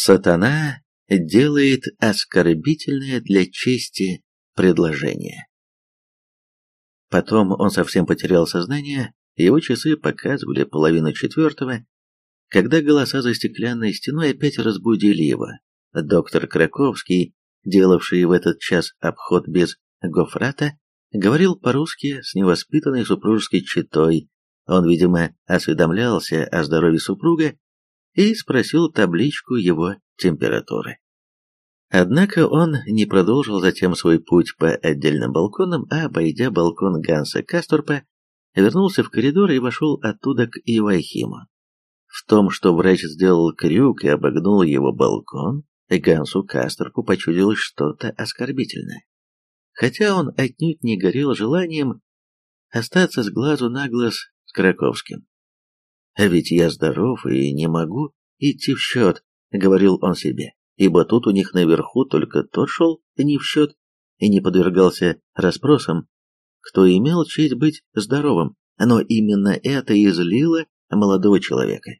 Сатана делает оскорбительное для чести предложение. Потом он совсем потерял сознание, его часы показывали половину четвертого, когда голоса за стеклянной стеной опять разбудили его. Доктор Краковский, делавший в этот час обход без гофрата, говорил по-русски с невоспитанной супружеской четой. Он, видимо, осведомлялся о здоровье супруга и спросил табличку его температуры. Однако он не продолжил затем свой путь по отдельным балконам, а, обойдя балкон Ганса Касторпа, вернулся в коридор и вошел оттуда к Ивахиму. В том, что врач сделал крюк и обогнул его балкон, Гансу Касторпу почудилось что-то оскорбительное. Хотя он отнюдь не горел желанием остаться с глазу на глаз с Краковским. «А ведь я здоров и не могу идти в счет», — говорил он себе ибо тут у них наверху только тот шел не в счет и не подвергался расспросам, кто имел честь быть здоровым, но именно это и злило молодого человека.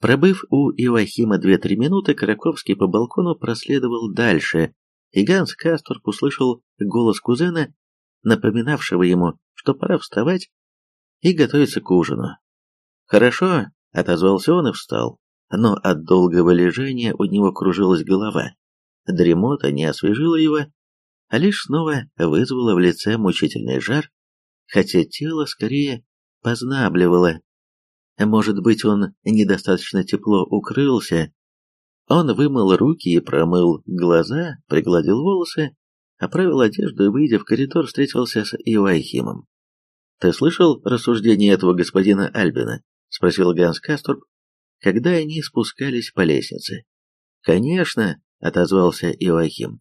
Пробыв у Ивахима две-три минуты, Караковский по балкону проследовал дальше, и Ганс Касторп услышал голос кузена, напоминавшего ему, что пора вставать и готовиться к ужину. «Хорошо», — отозвался он и встал но от долгого лежания у него кружилась голова. Дремота не освежила его, а лишь снова вызвала в лице мучительный жар, хотя тело скорее познабливало. Может быть, он недостаточно тепло укрылся. Он вымыл руки и промыл глаза, пригладил волосы, оправил одежду и, выйдя в коридор, встретился с Ивайхимом. «Ты слышал рассуждение этого господина Альбина?» — спросил Ганс Касторп, когда они спускались по лестнице. «Конечно», — отозвался Иоахим.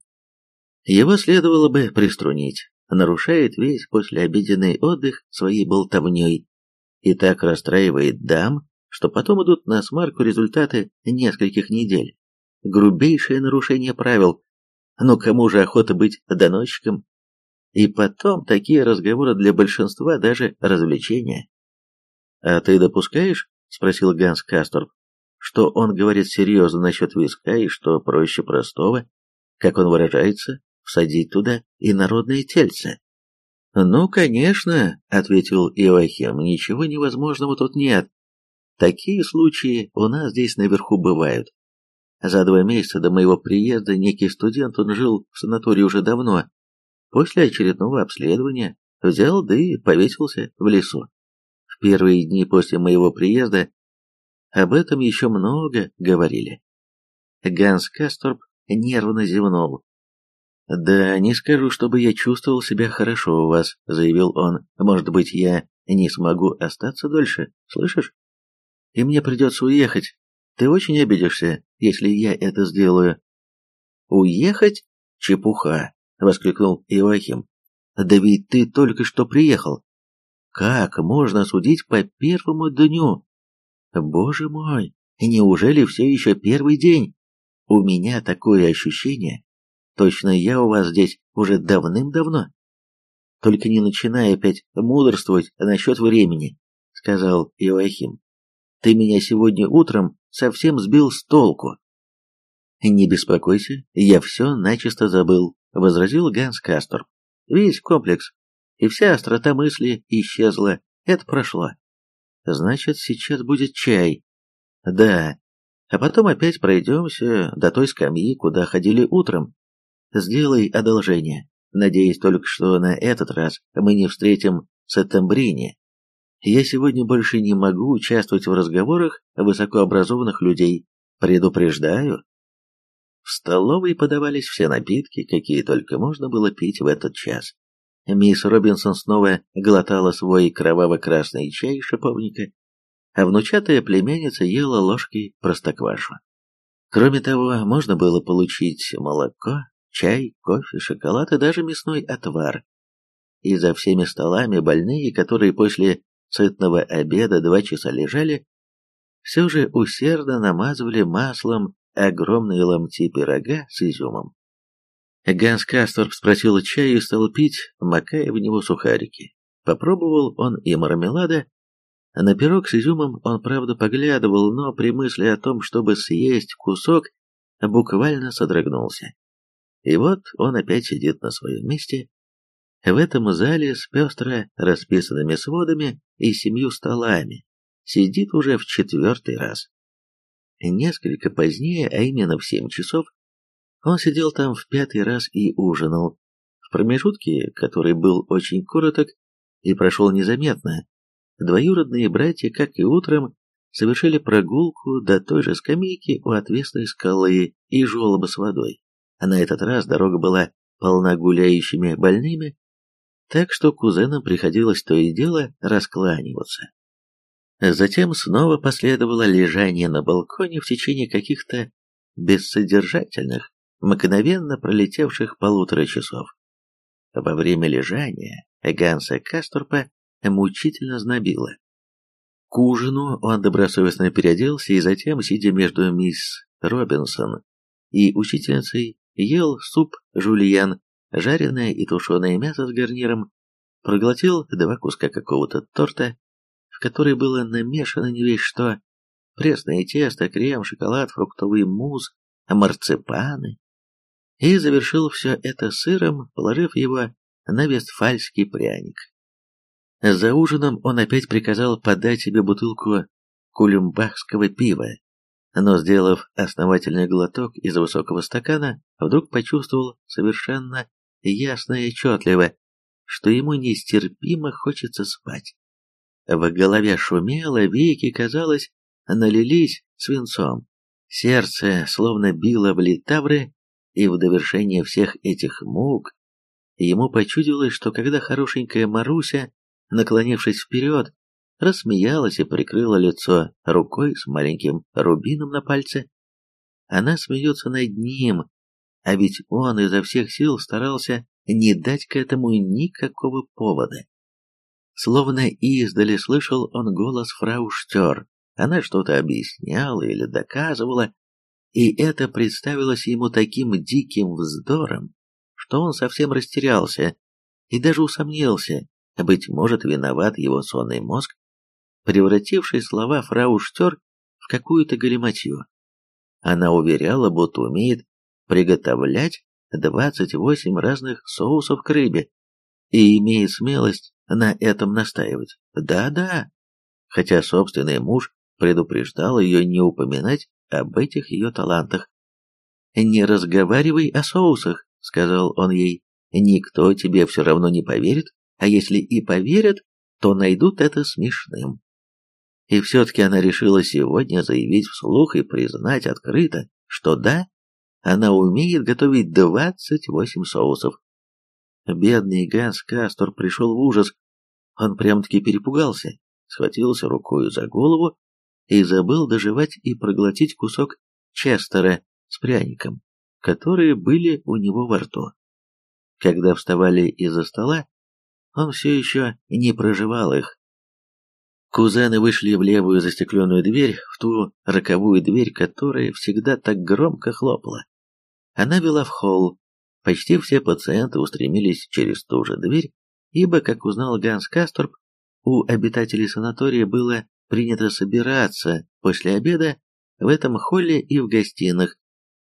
«Его следовало бы приструнить. Нарушает весь послеобеденный отдых своей болтовней и так расстраивает дам, что потом идут на смарку результаты нескольких недель. Грубейшее нарушение правил. Но кому же охота быть доносчиком? И потом такие разговоры для большинства даже развлечения. А ты допускаешь, — спросил Ганс Касторп, — что он говорит серьезно насчет виска и что проще простого, как он выражается, всадить туда и народное тельце. «Ну, конечно», — ответил Иоахим, — «ничего невозможного тут нет. Такие случаи у нас здесь наверху бывают. За два месяца до моего приезда некий студент, он жил в санатории уже давно, после очередного обследования взял да и повесился в лесу первые дни после моего приезда об этом еще много говорили. Ганс Касторп нервно зевнул. «Да, не скажу, чтобы я чувствовал себя хорошо у вас», — заявил он. «Может быть, я не смогу остаться дольше, слышишь? И мне придется уехать. Ты очень обидишься, если я это сделаю». «Уехать? Чепуха!» — воскликнул Иоахим. «Да ведь ты только что приехал. Как можно судить по первому дню? Боже мой, неужели все еще первый день? У меня такое ощущение. Точно я у вас здесь уже давным-давно. Только не начинай опять мудрствовать насчет времени, сказал Иоахим. Ты меня сегодня утром совсем сбил с толку. Не беспокойся, я все начисто забыл, возразил Ганс Кастор. Весь комплекс и вся острота мысли исчезла. Это прошло. Значит, сейчас будет чай. Да. А потом опять пройдемся до той скамьи, куда ходили утром. Сделай одолжение. Надеюсь только, что на этот раз мы не встретим Сеттембрини. Я сегодня больше не могу участвовать в разговорах высокообразованных людей. Предупреждаю. В столовой подавались все напитки, какие только можно было пить в этот час. Мисс Робинсон снова глотала свой кроваво-красный чай шиповника, а внучатая племянница ела ложкой простоквашу. Кроме того, можно было получить молоко, чай, кофе, шоколад и даже мясной отвар. И за всеми столами больные, которые после сытного обеда два часа лежали, все же усердно намазывали маслом огромные ломти пирога с изюмом. Ганс Касторп спросил чая и стал пить, макая в него сухарики. Попробовал он и мармелада, На пирог с изюмом он, правда, поглядывал, но при мысли о том, чтобы съесть кусок, буквально содрогнулся. И вот он опять сидит на своем месте, в этом зале с пестро расписанными сводами и семью столами, сидит уже в четвертый раз. Несколько позднее, а именно в семь часов, он сидел там в пятый раз и ужинал. В промежутке, который был очень короток и прошел незаметно, двоюродные братья, как и утром, совершили прогулку до той же скамейки у отвесной скалы и желоба с водой. А на этот раз дорога была полна гуляющими больными, так что кузенам приходилось то и дело раскланиваться. Затем снова последовало лежание на балконе в течение каких-то бессодержательных, мгновенно пролетевших полутора часов. Во время лежания Ганса Касторпа мучительно знобило. К ужину он добросовестно переоделся и затем, сидя между мисс Робинсон и учительницей, ел суп жульен, жареное и тушеное мясо с гарниром, проглотил два куска какого-то торта, в который было намешано не весь что, пресное тесто, крем, шоколад, фруктовый мусс, марципаны, и завершил все это сыром, положив его на вестфальский пряник. За ужином он опять приказал подать себе бутылку кулюмбахского пива, но, сделав основательный глоток из высокого стакана, вдруг почувствовал совершенно ясно и отчетливо, что ему нестерпимо хочется спать. В голове шумело, веки, казалось, налились свинцом. Сердце словно било в литавры, и в довершение всех этих мук ему почудилось, что когда хорошенькая Маруся, наклонившись вперед, рассмеялась и прикрыла лицо рукой с маленьким рубином на пальце, она смеется над ним, а ведь он изо всех сил старался не дать к этому никакого повода. Словно издали слышал он голос фрау Штер. Она что-то объясняла или доказывала, и это представилось ему таким диким вздором, что он совсем растерялся и даже усомнился, быть может, виноват его сонный мозг, превративший слова фрау Штер в какую-то галиматью. Она уверяла, будто умеет приготовлять 28 разных соусов к рыбе и имеет смелость на этом настаивать. Да-да, хотя собственный муж предупреждал ее не упоминать об этих ее талантах. «Не разговаривай о соусах», — сказал он ей, — «никто тебе все равно не поверит, а если и поверят, то найдут это смешным». И все-таки она решила сегодня заявить вслух и признать открыто, что да, она умеет готовить двадцать восемь соусов. Бедный Ганс Кастор пришел в ужас. Он прям-таки перепугался, схватился рукой за голову и забыл доживать и проглотить кусок честера с пряником, которые были у него во рту. Когда вставали из-за стола, он все еще не проживал их. Кузены вышли в левую застекленную дверь, в ту роковую дверь, которая всегда так громко хлопала. Она вела в холл. Почти все пациенты устремились через ту же дверь, ибо, как узнал Ганс Касторп, у обитателей санатория было принято собираться после обеда в этом холле и в гостиных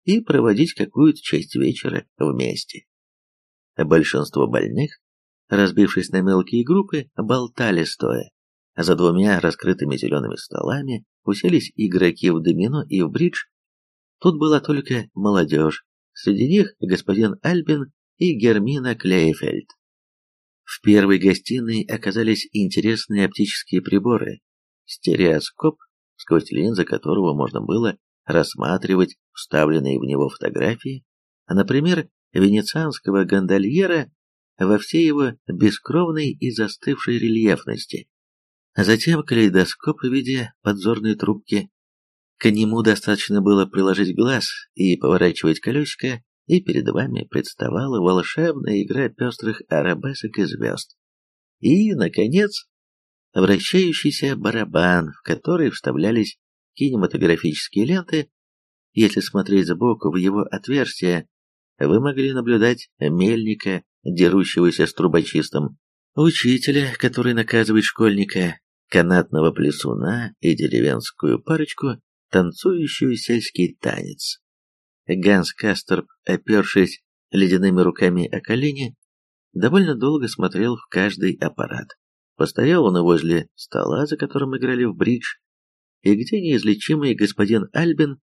и проводить какую-то часть вечера вместе. Большинство больных, разбившись на мелкие группы, болтали стоя. За двумя раскрытыми зелеными столами уселись игроки в домино и в бридж. Тут была только молодежь, Среди них господин Альбин и Гермина Клейфельд. В первой гостиной оказались интересные оптические приборы. Стереоскоп, сквозь линзы которого можно было рассматривать вставленные в него фотографии, а, например, венецианского гондольера во всей его бескровной и застывшей рельефности. Затем калейдоскоп в виде подзорной трубки, к нему достаточно было приложить глаз и поворачивать колесико, и перед вами представала волшебная игра пестрых арабесок и звезд. И, наконец, вращающийся барабан, в который вставлялись кинематографические ленты. Если смотреть сбоку в его отверстие, вы могли наблюдать мельника, дерущегося с трубочистом, учителя, который наказывает школьника, канатного плесуна и деревенскую парочку, танцующую сельский танец. Ганс Касторп, опершись ледяными руками о колени, довольно долго смотрел в каждый аппарат. Постоял он возле стола, за которым играли в бридж, и где неизлечимый господин Альбин,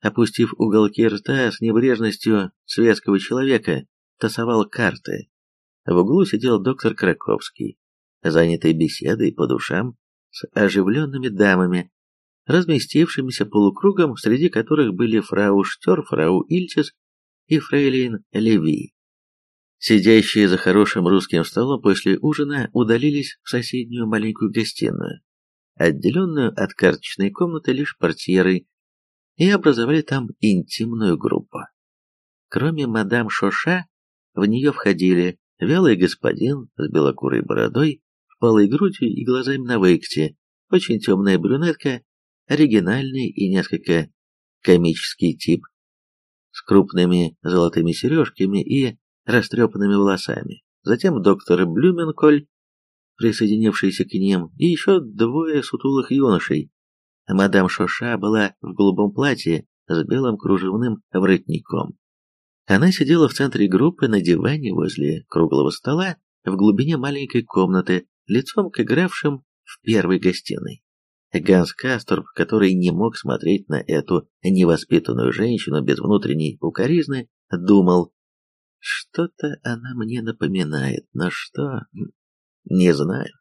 опустив уголки рта с небрежностью светского человека, тасовал карты. В углу сидел доктор Краковский, занятый беседой по душам с оживленными дамами, разместившимися полукругом, среди которых были фрау Штер, фрау Ильчес и фрейлин Леви. Сидящие за хорошим русским столом после ужина удалились в соседнюю маленькую гостиную, отделенную от карточной комнаты лишь портьерой, и образовали там интимную группу. Кроме мадам Шоша, в нее входили вялый господин с белокурой бородой, впалой грудью и глазами на выкте, очень темная брюнетка, оригинальный и несколько комический тип, с крупными золотыми сережками и растрепанными волосами. Затем доктор Блюменколь, присоединившийся к ним, и еще двое сутулых юношей. Мадам Шоша была в голубом платье с белым кружевным воротником. Она сидела в центре группы на диване возле круглого стола в глубине маленькой комнаты, лицом к игравшим в первой гостиной. Ганс Касторб, который не мог смотреть на эту невоспитанную женщину без внутренней укоризны, думал, что-то она мне напоминает, но что, не знаю.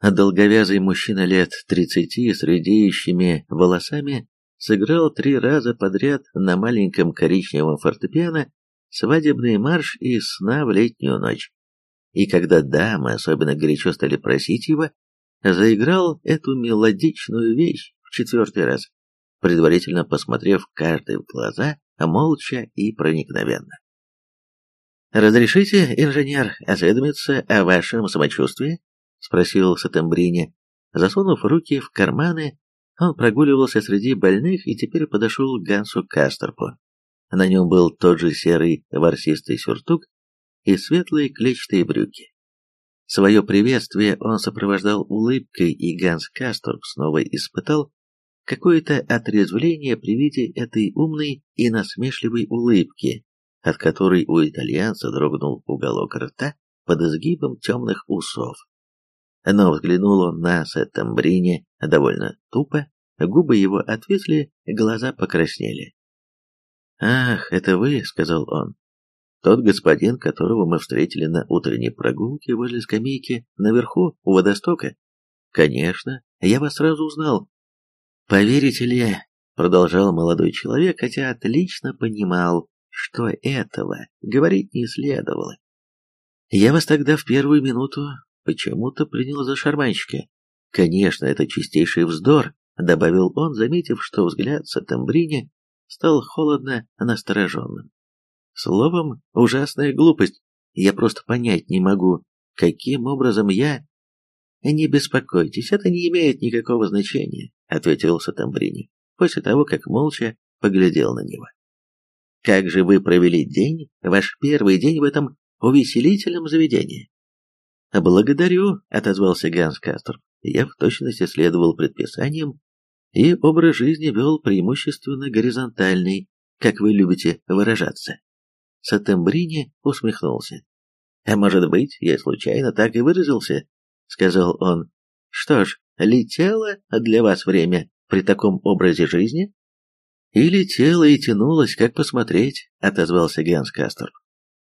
Долговязый мужчина лет тридцати с редеющими волосами сыграл три раза подряд на маленьком коричневом фортепиано свадебный марш из сна в летнюю ночь. И когда дамы особенно горячо стали просить его, заиграл эту мелодичную вещь в четвертый раз, предварительно посмотрев каждый в глаза, молча и проникновенно. «Разрешите, инженер, осведомиться о вашем самочувствии?» — спросил Сатембрини. Засунув руки в карманы, он прогуливался среди больных и теперь подошел к Гансу Кастерпу. На нем был тот же серый ворсистый сюртук и светлые клетчатые брюки. Свое приветствие он сопровождал улыбкой, и Ганс Касторп снова испытал какое-то отрезвление при виде этой умной и насмешливой улыбки, от которой у итальянца дрогнул уголок рта под изгибом темных усов. Но взглянул он на Сеттембрине довольно тупо, губы его отвисли, глаза покраснели. «Ах, это вы», — сказал он, — «тот господин, которого мы встретили на утренней прогулке возле скамейки наверху у водостока?» «Конечно, я вас сразу узнал». «Поверите ли», — продолжал молодой человек, хотя отлично понимал, что этого говорить не следовало. «Я вас тогда в первую минуту почему-то принял за шарманщика. Конечно, это чистейший вздор, добавил он, заметив, что взгляд Сатамбрини стал холодно настороженным. Словом, ужасная глупость. Я просто понять не могу, каким образом я... «Не беспокойтесь, это не имеет никакого значения», — ответил Сатамбрини, после того, как молча поглядел на него. «Как же вы провели день, ваш первый день в этом увеселительном заведении?» «Благодарю», — отозвался Ганс Кастер. «Я в точности следовал предписаниям и образ жизни вел преимущественно горизонтальный, как вы любите выражаться». Сатембрини усмехнулся. «А может быть, я случайно так и выразился?» — сказал он. «Что ж, летело для вас время при таком образе жизни?» «И летело, и тянулось, как посмотреть», — отозвался Ганс Кастер.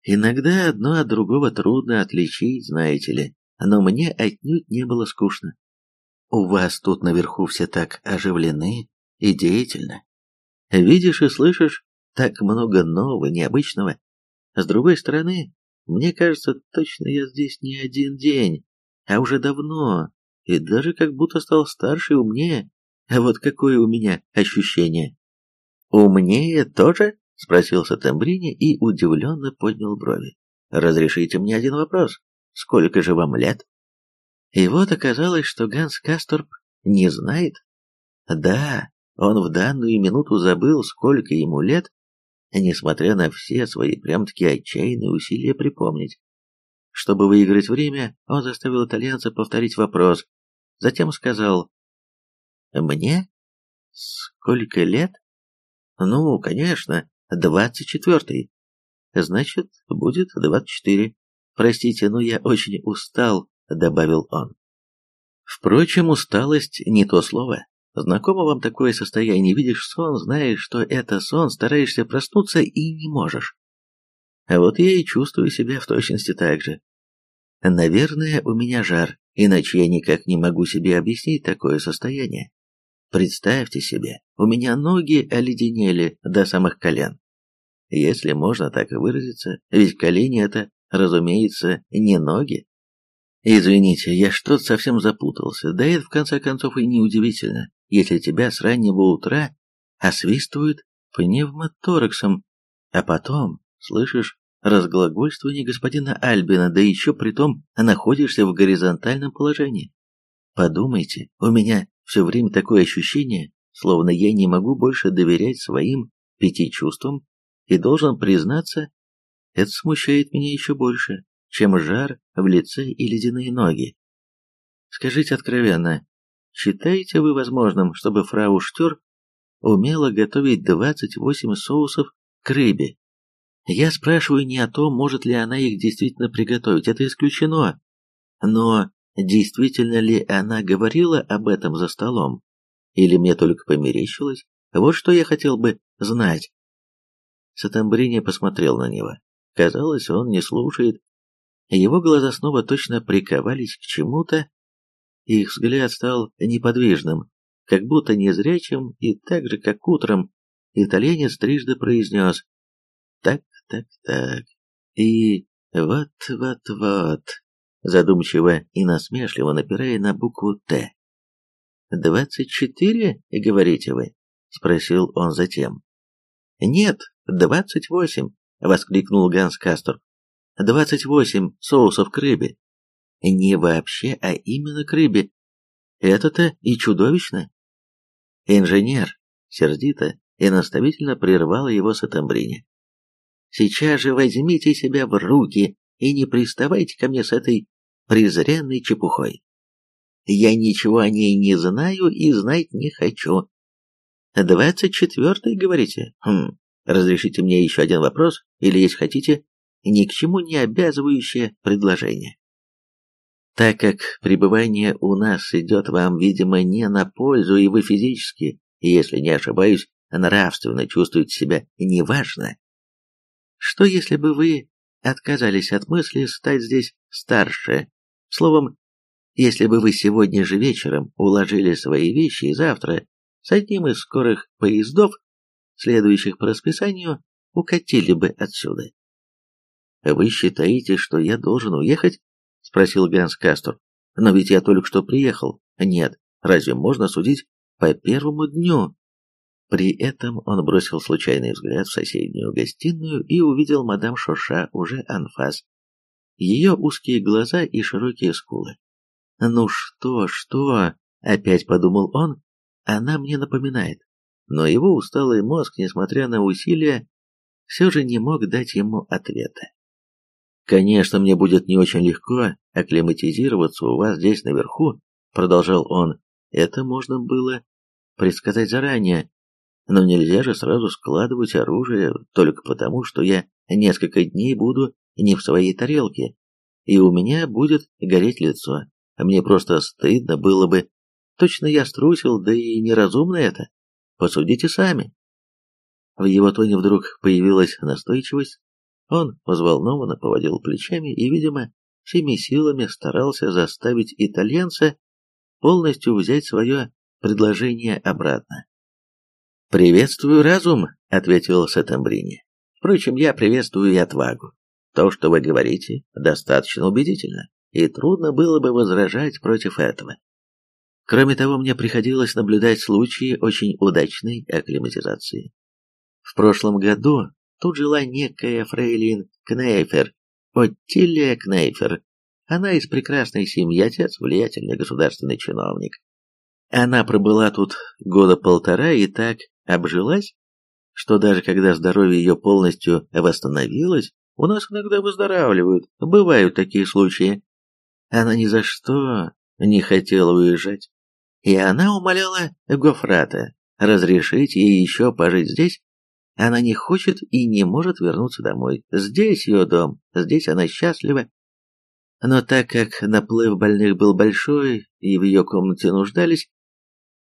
Иногда одно от другого трудно отличить, знаете ли, но мне отнюдь не было скучно. У вас тут наверху все так оживлены и деятельны. Видишь и слышишь так много нового, необычного. С другой стороны, мне кажется, точно я здесь не один день, а уже давно, и даже как будто стал старше и умнее. А вот какое у меня ощущение. Умнее тоже? — спросил Сатембрини и удивленно поднял брови. «Разрешите мне один вопрос. Сколько же вам лет?» И вот оказалось, что Ганс Касторп не знает. Да, он в данную минуту забыл, сколько ему лет, несмотря на все свои прям-таки отчаянные усилия припомнить. Чтобы выиграть время, он заставил итальянца повторить вопрос, затем сказал «Мне? Сколько лет?» «Ну, конечно, двадцать четвертый. Значит, будет двадцать четыре. Простите, но я очень устал», — добавил он. Впрочем, усталость не то слово. Знакомо вам такое состояние, видишь сон, знаешь, что это сон, стараешься проснуться и не можешь. А вот я и чувствую себя в точности так же. Наверное, у меня жар, иначе я никак не могу себе объяснить такое состояние. Представьте себе, у меня ноги оледенели до самых колен. Если можно так выразиться, ведь колени это, разумеется, не ноги. Извините, я что-то совсем запутался, да это в конце концов и неудивительно, если тебя с раннего утра освистывают пневмотораксом, а потом, слышишь, разглагольствование господина Альбина, да еще при том находишься в горизонтальном положении. Подумайте, у меня все время такое ощущение, словно я не могу больше доверять своим пяти чувствам и должен признаться, это смущает меня еще больше, чем жар в лице и ледяные ноги. Скажите откровенно, считаете вы возможным, чтобы фрау Штер умела готовить 28 соусов к рыбе? Я спрашиваю не о том, может ли она их действительно приготовить, это исключено. Но действительно ли она говорила об этом за столом? Или мне только померещилось? Вот что я хотел бы знать. Сатамбрини посмотрел на него. Казалось, он не слушает. Его глаза снова точно приковались к чему-то. Их взгляд стал неподвижным, как будто незрячим, и так же, как утром, итальянец трижды произнес «Так, так, так. И вот-вот-вот, задумчиво и насмешливо напирая на букву «Т». «Двадцать четыре, говорите вы?» — спросил он затем. «Нет, двадцать восемь», — воскликнул Ганс Кастор. «Двадцать восемь соусов к рыбе. Не вообще, а именно к рыбе. Это-то и чудовищно». Инженер сердито и наставительно прервал его Сатамбрини. Сейчас же возьмите себя в руки и не приставайте ко мне с этой презренной чепухой. Я ничего о ней не знаю и знать не хочу. Двадцать четвертый, говорите? Хм, разрешите мне еще один вопрос, или, если хотите, ни к чему не обязывающее предложение. Так как пребывание у нас идет вам, видимо, не на пользу, и вы физически, если не ошибаюсь, нравственно чувствуете себя неважно, что если бы вы отказались от мысли стать здесь старше? Словом, если бы вы сегодня же вечером уложили свои вещи и завтра с одним из скорых поездов, следующих по расписанию, укатили бы отсюда. «Вы считаете, что я должен уехать?» — спросил Ганс Кастор. «Но ведь я только что приехал. Нет, разве можно судить по первому дню?» При этом он бросил случайный взгляд в соседнюю гостиную и увидел мадам Шоша уже анфас. Ее узкие глаза и широкие скулы. «Ну что, что?» — опять подумал он. «Она мне напоминает». Но его усталый мозг, несмотря на усилия, все же не мог дать ему ответа. «Конечно, мне будет не очень легко акклиматизироваться у вас здесь наверху», — продолжал он. «Это можно было предсказать заранее, но нельзя же сразу складывать оружие только потому, что я несколько дней буду не в своей тарелке, и у меня будет гореть лицо. Мне просто стыдно было бы. Точно я струсил, да и неразумно это. Посудите сами. В его тоне вдруг появилась настойчивость. Он взволнованно поводил плечами и, видимо, всеми силами старался заставить итальянца полностью взять свое предложение обратно. «Приветствую разум», — ответил Сатамбрини. «Впрочем, я приветствую и отвагу. То, что вы говорите, достаточно убедительно, и трудно было бы возражать против этого. Кроме того, мне приходилось наблюдать случаи очень удачной акклиматизации. В прошлом году тут жила некая фрейлин Кнейфер, Оттилия Кнейфер. Она из прекрасной семьи, отец влиятельный государственный чиновник. Она пробыла тут года полтора и так обжилась, что даже когда здоровье ее полностью восстановилось, у нас иногда выздоравливают, бывают такие случаи. Она ни за что не хотела уезжать. И она умоляла Гофрата разрешить ей еще пожить здесь. Она не хочет и не может вернуться домой. Здесь ее дом, здесь она счастлива. Но так как наплыв больных был большой и в ее комнате нуждались,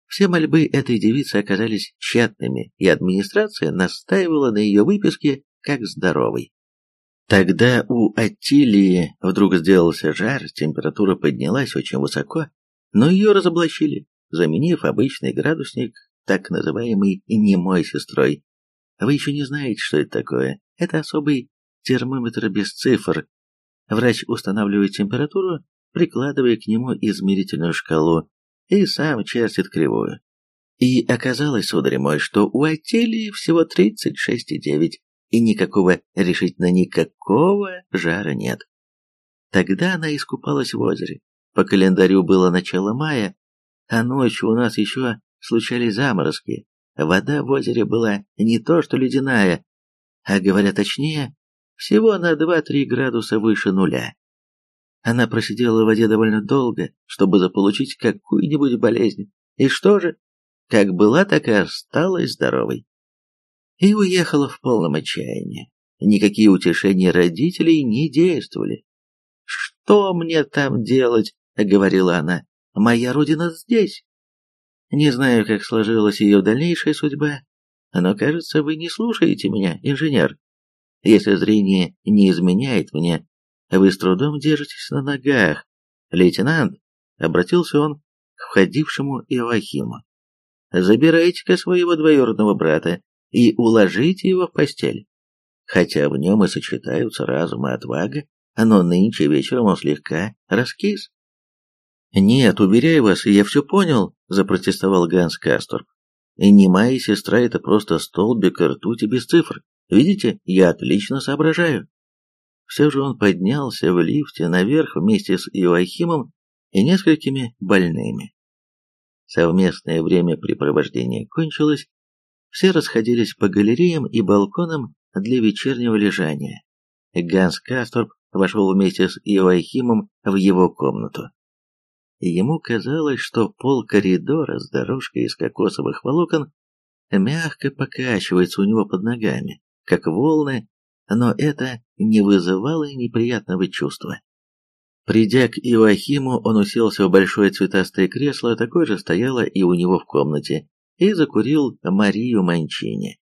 все мольбы этой девицы оказались тщетными, и администрация настаивала на ее выписке как здоровой. Тогда у Аттилии вдруг сделался жар, температура поднялась очень высоко, но ее разоблачили, заменив обычный градусник так называемой немой сестрой. Вы еще не знаете, что это такое. Это особый термометр без цифр. Врач устанавливает температуру, прикладывая к нему измерительную шкалу, и сам чертит кривую. И оказалось, сударь мой, что у Аттилии всего 36,9, и никакого, решительно никакого жара нет. Тогда она искупалась в озере. По календарю было начало мая, а ночью у нас еще случались заморозки. Вода в озере была не то что ледяная, а, говоря точнее, всего на 2-3 градуса выше нуля. Она просидела в воде довольно долго, чтобы заполучить какую-нибудь болезнь. И что же? Как была, так и осталась здоровой. И уехала в полном отчаянии. Никакие утешения родителей не действовали. «Что мне там делать?» — говорила она. «Моя родина здесь». Не знаю, как сложилась ее дальнейшая судьба, но, кажется, вы не слушаете меня, инженер. Если зрение не изменяет мне, вы с трудом держитесь на ногах. Лейтенант, обратился он к входившему Иоахиму. Забирайте-ка своего двоюродного брата и уложите его в постель. Хотя в нем и сочетаются разум и отвага, но нынче вечером он слегка раскис. «Нет, уверяю вас, я все понял», — запротестовал Ганс Касторп. «Не моя сестра — это просто столбик ртути без цифр. Видите, я отлично соображаю». Все же он поднялся в лифте наверх вместе с Иоахимом и несколькими больными. Совместное времяпрепровождение кончилось, все расходились по галереям и балконам для вечернего лежания. Ганс Касторп вошел вместе с Иоахимом в его комнату. Ему казалось, что пол коридора с дорожкой из кокосовых волокон мягко покачивается у него под ногами, как волны но это не вызывало неприятного чувства. Придя к Иоахиму, он уселся в большое цветастое кресло, такое же стояло и у него в комнате, и закурил Марию Манчини.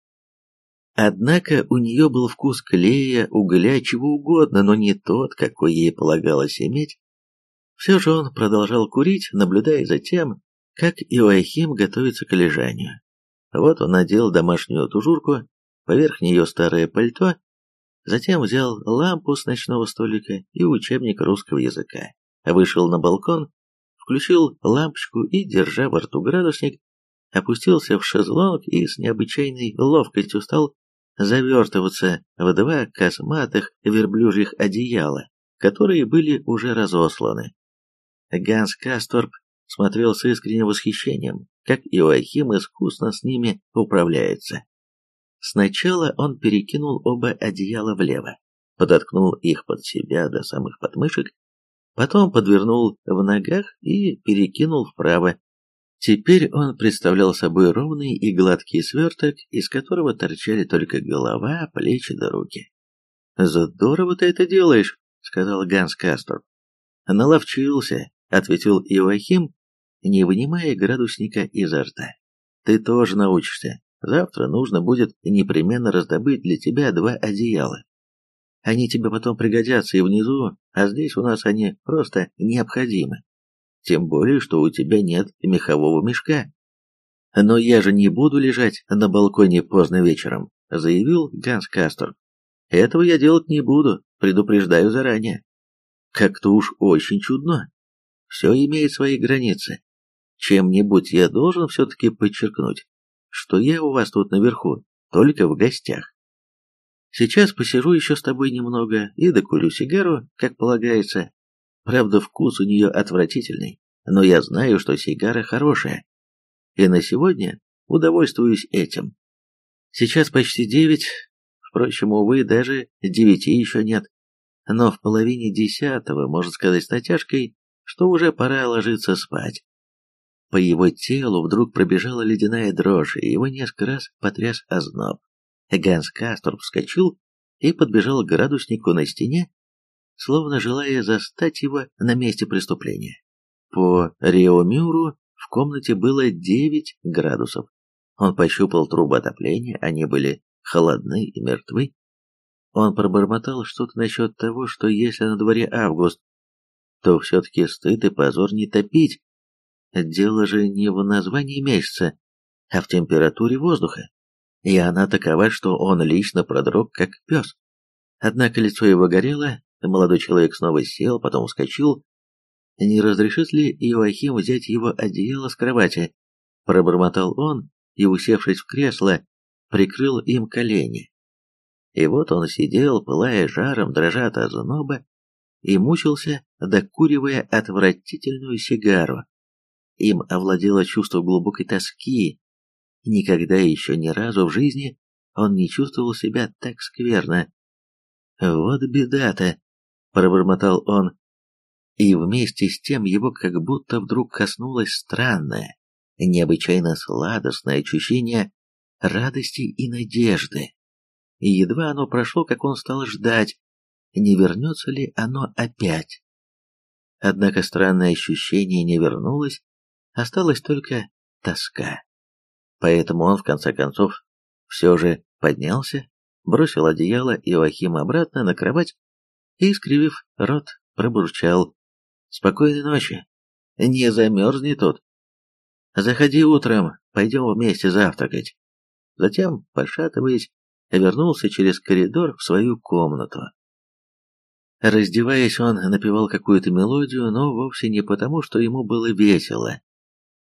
Однако у нее был вкус клея, угля, чего угодно, но не тот, какой ей полагалось иметь. Все же он продолжал курить, наблюдая за тем, как Иоахим готовится к лежанию. Вот он надел домашнюю тужурку, поверх нее старое пальто Затем взял лампу с ночного столика и учебник русского языка. Вышел на балкон, включил лампочку и, держа во рту градусник, опустился в шезлонг и с необычайной ловкостью стал завертываться в два косматых верблюжьих одеяла, которые были уже разосланы. Ганс Касторп смотрел с искренним восхищением, как Иоахим искусно с ними управляется. Сначала он перекинул оба одеяла влево, подоткнул их под себя до самых подмышек, потом подвернул в ногах и перекинул вправо. Теперь он представлял собой ровный и гладкий сверток, из которого торчали только голова, плечи да руки. «Здорово ты это делаешь», — сказал Ганс Кастор. «Наловчился», — ответил Иоахим, не вынимая градусника изо рта. «Ты тоже научишься. Завтра нужно будет непременно раздобыть для тебя два одеяла. Они тебе потом пригодятся и внизу, а здесь у нас они просто необходимы. Тем более, что у тебя нет мехового мешка. Но я же не буду лежать на балконе поздно вечером, заявил Ганс Кастор. Этого я делать не буду, предупреждаю заранее. Как-то уж очень чудно. Все имеет свои границы. Чем-нибудь я должен все-таки подчеркнуть что я у вас тут наверху, только в гостях. Сейчас посижу еще с тобой немного и докурю сигару, как полагается. Правда, вкус у нее отвратительный, но я знаю, что сигара хорошая. И на сегодня удовольствуюсь этим. Сейчас почти девять, впрочем, увы, даже девяти еще нет. Но в половине десятого, можно сказать с натяжкой, что уже пора ложиться спать. По его телу вдруг пробежала ледяная дрожь, и его несколько раз потряс озноб. Ганс Кастор вскочил и подбежал к градуснику на стене, словно желая застать его на месте преступления. По Реомюру в комнате было 9 градусов. Он пощупал трубы отопления, они были холодны и мертвы. Он пробормотал что-то насчет того, что если на дворе август, то все-таки стыд и позор не топить. Дело же не в названии месяца, а в температуре воздуха. И она такова, что он лично продрог, как пес. Однако лицо его горело, молодой человек снова сел, потом вскочил. Не разрешит ли Иоахим взять его одеяло с кровати? Пробормотал он и, усевшись в кресло, прикрыл им колени. И вот он сидел, пылая жаром, дрожа от озноба, и мучился, докуривая отвратительную сигару. Им овладело чувство глубокой тоски. Никогда еще ни разу в жизни он не чувствовал себя так скверно. «Вот беда-то!» — пробормотал он. И вместе с тем его как будто вдруг коснулось странное, необычайно сладостное ощущение радости и надежды. И едва оно прошло, как он стал ждать, не вернется ли оно опять. Однако странное ощущение не вернулось, осталась только тоска. Поэтому он, в конце концов, все же поднялся, бросил одеяло Иоахима обратно на кровать и, искривив рот, пробурчал. «Спокойной ночи. Не замерзни тут. Заходи утром, пойдем вместе завтракать». Затем, пошатываясь, вернулся через коридор в свою комнату. Раздеваясь, он напевал какую-то мелодию, но вовсе не потому, что ему было весело.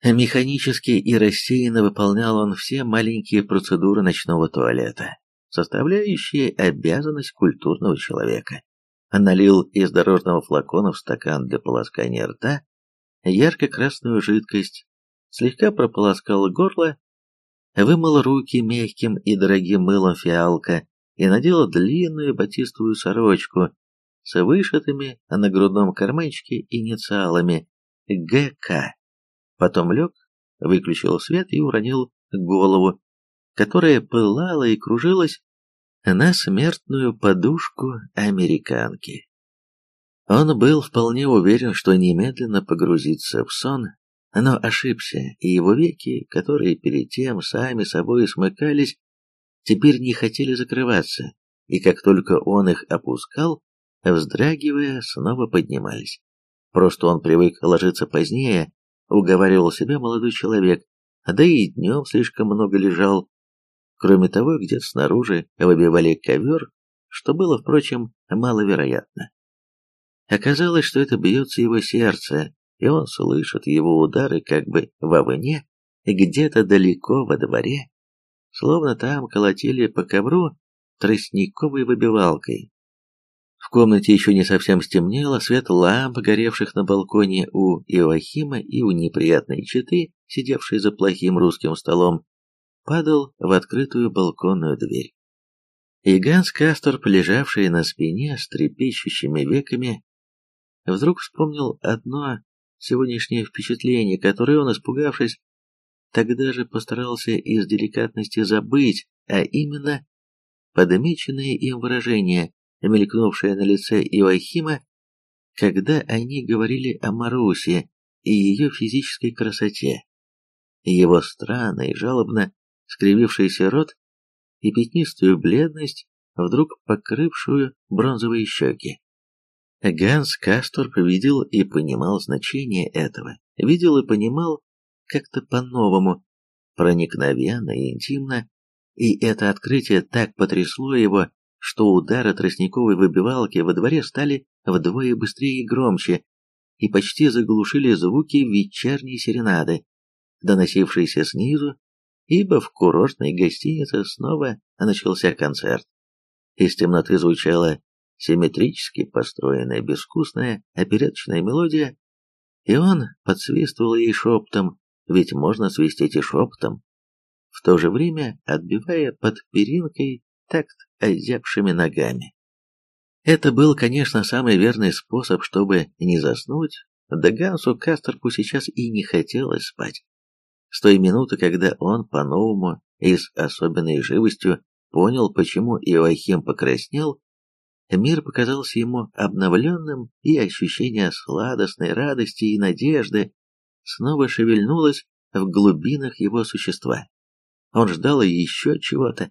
Механически и рассеянно выполнял он все маленькие процедуры ночного туалета, составляющие обязанность культурного человека. Налил из дорожного флакона в стакан для полоскания рта ярко-красную жидкость, слегка прополоскал горло, вымыл руки мягким и дорогим мылом фиалка и надел длинную батистовую сорочку с вышитыми на грудном карманчике инициалами ГК. Потом лег, выключил свет и уронил голову, которая пылала и кружилась на смертную подушку американки. Он был вполне уверен, что немедленно погрузится в сон, но ошибся, и его веки, которые перед тем сами собой смыкались, теперь не хотели закрываться, и как только он их опускал, вздрагивая, снова поднимались. Просто он привык ложиться позднее, уговаривал себя молодой человек, да и днем слишком много лежал. Кроме того, где-то снаружи выбивали ковер, что было, впрочем, маловероятно. Оказалось, что это бьется его сердце, и он слышит его удары как бы вовне, где-то далеко во дворе, словно там колотили по ковру тростниковой выбивалкой. В комнате еще не совсем стемнело, свет ламп, горевших на балконе у Иоахима и у неприятной четы, сидевшей за плохим русским столом, падал в открытую балконную дверь. И Ганс Кастор, лежавший на спине с трепещущими веками, вдруг вспомнил одно сегодняшнее впечатление, которое он, испугавшись, тогда же постарался из деликатности забыть, а именно подмеченное им выражение мелькнувшее на лице Иоахима, когда они говорили о Марусе и ее физической красоте. Его странный, жалобно скривившийся рот и пятнистую бледность, вдруг покрывшую бронзовые щеки. Ганс Кастор видел и понимал значение этого, видел и понимал как-то по-новому, проникновенно и интимно, и это открытие так потрясло его, что удары тростниковой выбивалки во дворе стали вдвое быстрее и громче, и почти заглушили звуки вечерней серенады, доносившейся снизу, ибо в курортной гостинице снова начался концерт. Из темноты звучала симметрически построенная безвкусная опереточная мелодия, и он подсвистывал ей шептом, ведь можно свистеть и шептом, в то же время отбивая под перинкой такт озябшими ногами. Это был, конечно, самый верный способ, чтобы не заснуть, да Гансу Кастерпу сейчас и не хотелось спать. С той минуты, когда он по-новому и с особенной живостью понял, почему Иоахим покраснел, мир показался ему обновленным, и ощущение сладостной радости и надежды снова шевельнулось в глубинах его существа. Он ждал еще чего-то,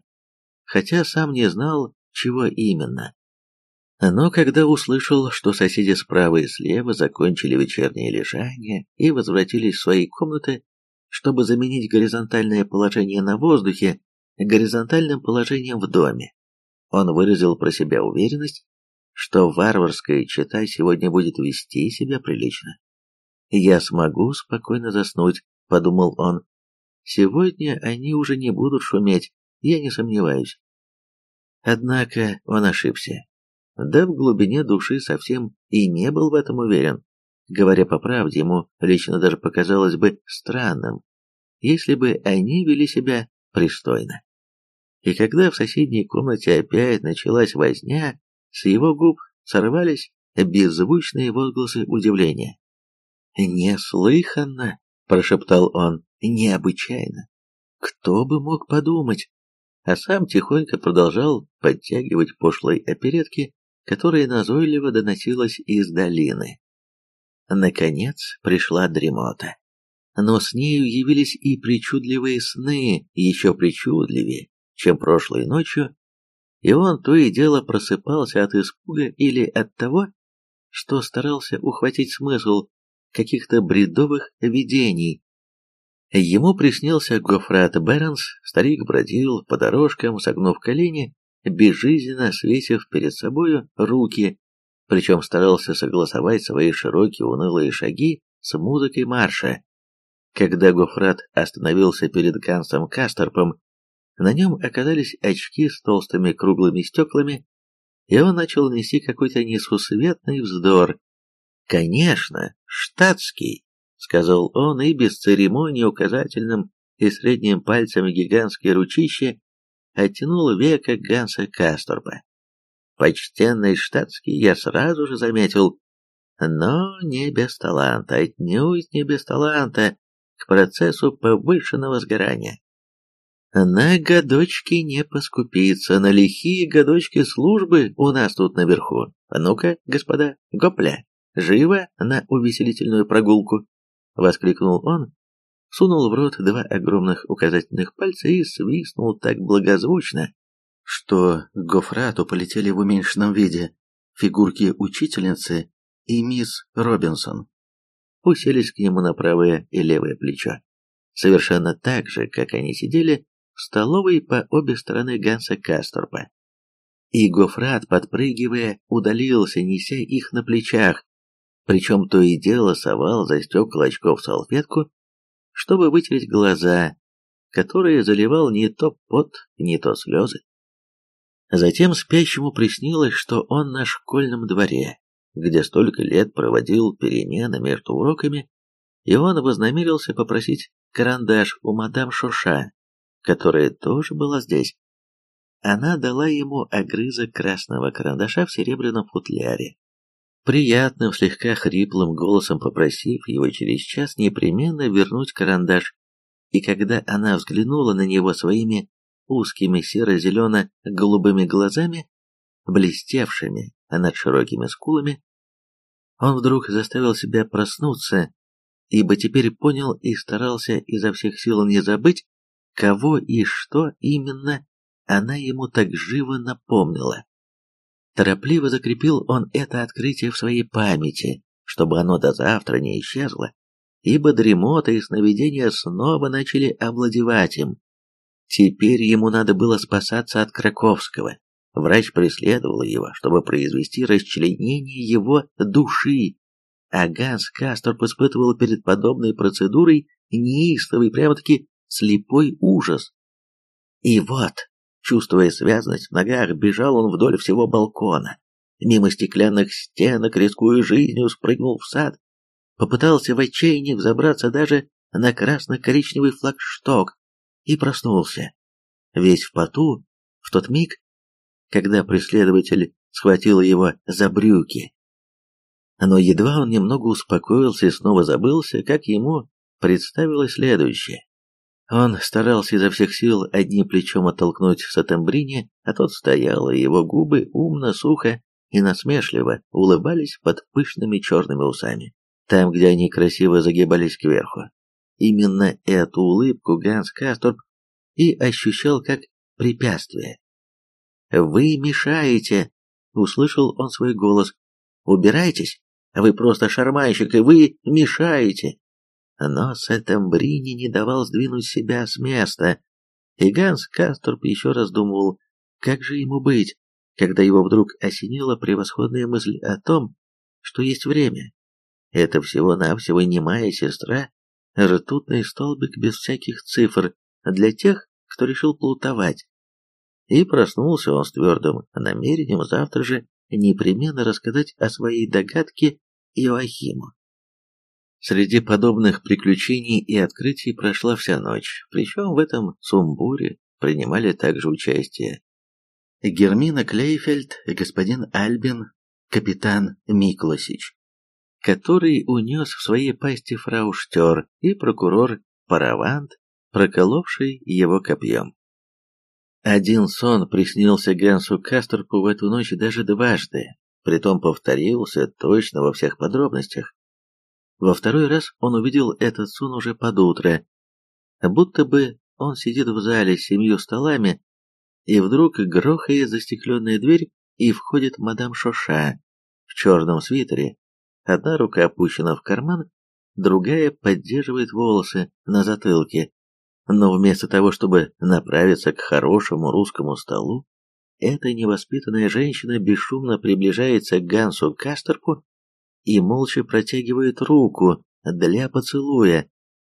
хотя сам не знал, чего именно. Но когда услышал, что соседи справа и слева закончили вечернее лежание и возвратились в свои комнаты, чтобы заменить горизонтальное положение на воздухе горизонтальным положением в доме, он выразил про себя уверенность, что варварская чита сегодня будет вести себя прилично. «Я смогу спокойно заснуть», — подумал он. «Сегодня они уже не будут шуметь, я не сомневаюсь». Однако он ошибся. Да в глубине души совсем и не был в этом уверен. Говоря по правде, ему лично даже показалось бы странным, если бы они вели себя пристойно. И когда в соседней комнате опять началась возня, с его губ сорвались беззвучные возгласы удивления. «Неслыханно!» – прошептал он. «Необычайно! Кто бы мог подумать?» А сам тихонько продолжал подтягивать пошлой оперетки, которая назойливо доносилась из долины. Наконец пришла дремота. Но с нею явились и причудливые сны, еще причудливее, чем прошлой ночью, и он то и дело просыпался от испуга или от того, что старался ухватить смысл каких-то бредовых видений. Ему приснился Гофрат Бернс, старик бродил по дорожкам, согнув колени, безжизненно свесив перед собою руки, причем старался согласовать свои широкие унылые шаги с музыкой марша. Когда Гофрат остановился перед Гансом Кастерпом, на нем оказались очки с толстыми круглыми стеклами, и он начал нести какой-то несусветный вздор. «Конечно, штатский», — сказал он, и без церемонии указательным и средним пальцем гигантское ручище оттянул века Ганса Касторпа. Почтенный штатский я сразу же заметил, но не без таланта, отнюдь не без таланта, к процессу повышенного сгорания. На годочки не поскупиться, на лихие годочки службы у нас тут наверху. Ну-ка, господа, гопля, живо на увеселительную прогулку!» — воскликнул он, сунул в рот два огромных указательных пальца и свистнул так благозвучно, что к Гофрату полетели в уменьшенном виде фигурки учительницы и мисс Робинсон. Уселись к нему на правое и левое плечо. Совершенно так же, как они сидели в столовой по обе стороны Ганса Касторпа. И Гофрат, подпрыгивая, удалился, неся их на плечах, причем то и дело совал за стекла очков салфетку чтобы вытереть глаза, которые заливал не то пот, не то слезы. Затем спящему приснилось, что он на школьном дворе, где столько лет проводил перемены между уроками, и он вознамерился попросить карандаш у мадам Шоша, которая тоже была здесь. Она дала ему огрызок красного карандаша в серебряном футляре, приятным, слегка хриплым голосом попросив его через час непременно вернуть карандаш, и когда она взглянула на него своими узкими серо-зелено-голубыми глазами, блестевшими над широкими скулами, он вдруг заставил себя проснуться, ибо теперь понял и старался изо всех сил не забыть, кого и что именно она ему так живо напомнила. Торопливо закрепил он это открытие в своей памяти, чтобы оно до завтра не исчезло, ибо дремота и сновидения снова начали овладевать им. Теперь ему надо было спасаться от Краковского. Врач преследовал его, чтобы произвести расчленение его души, а Ганс Касторп испытывал перед подобной процедурой неистовый, прямо-таки слепой ужас. И вот, Чувствуя связанность в ногах, бежал он вдоль всего балкона. Мимо стеклянных стенок, рискуя жизнью, спрыгнул в сад. Попытался в отчаянии взобраться даже на красно-коричневый флагшток и проснулся. Весь в поту, в тот миг, когда преследователь схватил его за брюки. Но едва он немного успокоился и снова забылся, как ему представилось следующее. Он старался изо всех сил одним плечом оттолкнуть Сатамбрини, а тот стоял, и его губы умно, сухо и насмешливо улыбались под пышными черными усами, там, где они красиво загибались кверху. Именно эту улыбку Ганс Касторп и ощущал как препятствие. «Вы мешаете!» — услышал он свой голос. «Убирайтесь! Вы просто шарманщик, и вы мешаете!» Но Сеттембрини не давал сдвинуть себя с места, и Ганс Касторп еще раз думал, как же ему быть, когда его вдруг осенила превосходная мысль о том, что есть время. Это всего-навсего немая сестра, ртутный столбик без всяких цифр для тех, кто решил плутовать. И проснулся он с твердым намерением завтра же непременно рассказать о своей догадке Иоахиму. Среди подобных приключений и открытий прошла вся ночь, причем в этом сумбуре принимали также участие Гермина Клейфельд господин Альбин, капитан Миклосич, который унес в своей пасти фрау Штер и прокурор Паравант, проколовший его копьем. Один сон приснился Гансу Кастерпу в эту ночь даже дважды, притом повторился точно во всех подробностях. Во второй раз он увидел этот сон уже под утро, будто бы он сидит в зале с семью столами, и вдруг грохает застекленная дверь, и входит мадам Шоша в черном свитере. Одна рука опущена в карман, другая поддерживает волосы на затылке. Но вместо того, чтобы направиться к хорошему русскому столу, эта невоспитанная женщина бесшумно приближается к Гансу Кастерпу и молча протягивает руку для поцелуя,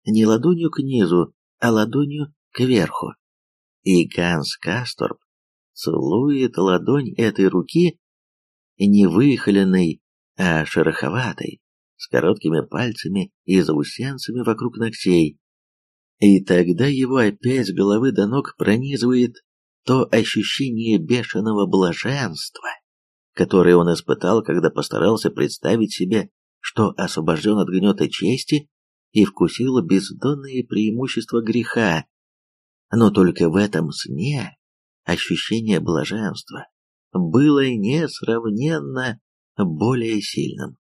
не ладонью к низу, а ладонью кверху. И Ганс Касторп целует ладонь этой руки, не выхоленной, а шероховатой, с короткими пальцами и заусенцами вокруг ногтей. И тогда его опять с головы до ног пронизывает то ощущение бешеного блаженства, который он испытал, когда постарался представить себе, что освобожден от гнета чести и вкусил бездонные преимущества греха. Но только в этом сне ощущение блаженства было несравненно более сильным.